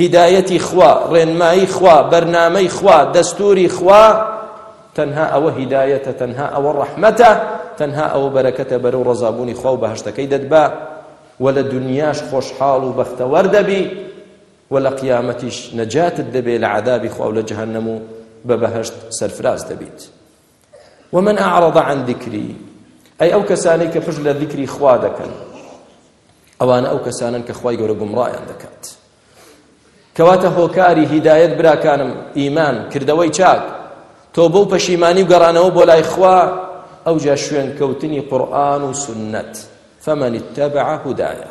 هیدایەتی خوا، ڕێنمایی خوا، بەرنامەی خوا، دەستووری خوا، تەنها ئەوە هیدایەتە، تەنها ئەوە ڕەحمەتە، تەنها ئەوە بەرەکەتە بەرەو ڕەزابوونی خوا و بەهەشتەکەی دەتبا و لە دونیاش خۆشحاڵ و بەختەوەر دەبی و لە قیامەتیش نەجاتت دەبێ لە عەذابی خوا و لە جەهەنەم و بە بەهەشت سەرفراز دەبیت. ومن اعرض عن ذکری ئەی ئەو کەسانەی کە پشت لە ذکری خوا دەکەن ئەوانە ئەو کەسانن کە خوای گەورە گومڕایان دەکات کەواتە هۆکاری هیدایەت براکانم ئیمان کردەوەی چاک تۆبە و پەشیمانی و گەڕانەوە بۆ لای خوا ئەو جا شوێن کەوتنی قورآن و سنت فمن اتبع هدایا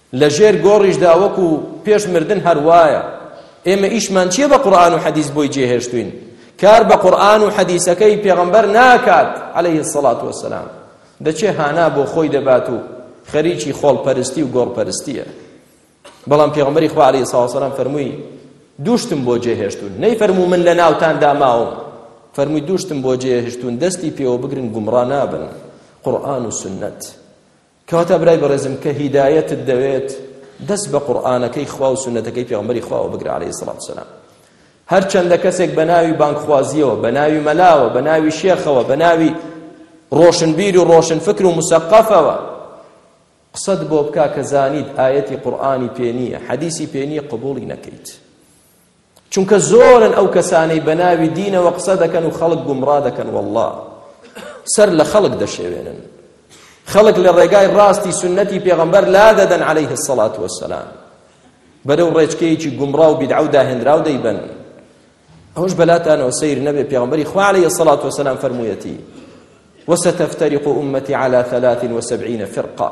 لە ژێر گۆڕیشدا وەکو پێش مردن هەر وایە ئێمە ئیشمان چیە بە قورئان و حەدیس بۆی جێهێشتوین کار بە قورئان و حەدیسەکەی پێغەمبەر ناکات عەلەیه الصڵات وەسەلام دەچێ هانا بۆ خۆی دەبات و خەریکی خۆڵپەرستی و گۆڕپەرستیە بەڵام پێغەمبەری خوا عەلەیه الصڵات وەسەلام فەرمووی دوشتم بۆ جێهێشتون نەی فەرموو من لە ناوتان داماوم فەرمووی دوشتم بۆ جێهێشتون دەستی پێوە بگرن گومڕا نابن قورئان و سنت کەواتە برای بەڕێزم کە هیدایەتت دەوێت دەست بە قورئانەکەی خوا و سونەتەکەی پێغەمبەری خواوە بگرە عەلەیهی سڵات وسەلام هەرچەندە کەسێک بە ناوی بانگخوازیەوە بە ناوی مەلاوە بە ناوی شێخەوە بە ناوی ڕۆشنبیر و ڕۆشن فکر و مسەقەفەوە قسەت بۆ بکا کە زانیت ئاەتی قورآانی پێ نییە حەدیسی پێ نییە قبولی نەکەیت چونکە زۆرن ئەو کەسانەی بەناوی دینەوە قسە دەکەن و خەڵک گومڕا دەکەن واللە سەر لە خەڵک دەشێوێنن خەڵک لە ڕێگای ڕاستی سنەتی پێغەمبەر لا دەدەن عليه الصلاة والسلام بەرەو ڕێچکەیەکی گومڕا و بیدعە و داهێنراو دەیبەن ئەوش بەلاتانەوە سیر نەبێ پێغەمبەری خوا عليه الصلاة والسلام فەرموویەتی وستفترق أمتي على ثلاث وسبعين فرقة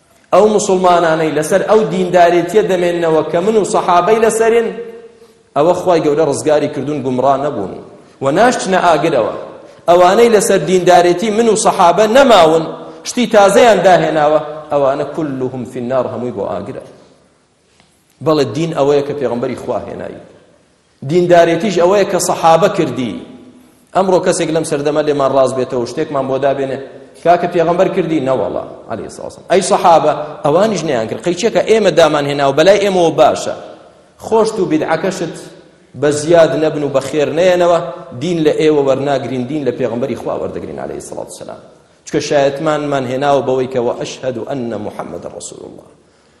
ئەو موسڵمانانەی لەسەر ئەو دیندارێتیە دەمێنەوە کە من و سەحابەی لەسەرین ئەوە خی گەورە ڕزگاری کردوون گومڕا نەبوون و ناشتنە ئاگرەوە ئەوانەی لەسەر دیندارێتی من و سەحابە نەماون شتی تازەیان داهێناوە ئەوانە کلهم فی النار هەمووی بۆ ئاگرە بەڵێ دین ئەوەیە کە پێغەمبەری خوا هێنای دیندارێتیش ئەوەیە کە سەحابە کردی ئەمڕۆ کەسێک لەم سەردەمە لێمان ڕاز بێتەوە شتێکمان بۆ دابێنێ کاکە پێغەمبەر کردی نەوەڵا علی ساسم ئەی سەحابە ئەوانیش نیان کرد قەیچێکە ئێمە دامان هێناوە بەلای ئێمەوە باشە خۆشت و بیدعەکەشت بە زیاد نەبن و بە خێر نەیەنەوە دین لە ئێوە وەرناگرین دین لە پێغمبەری خوا وەردەگرین عليه سڵات سلام چکە شایەتمانمان هێناوە بەوەی کەەوە ئەشهد و ئەنە محەممەد ڕسول الله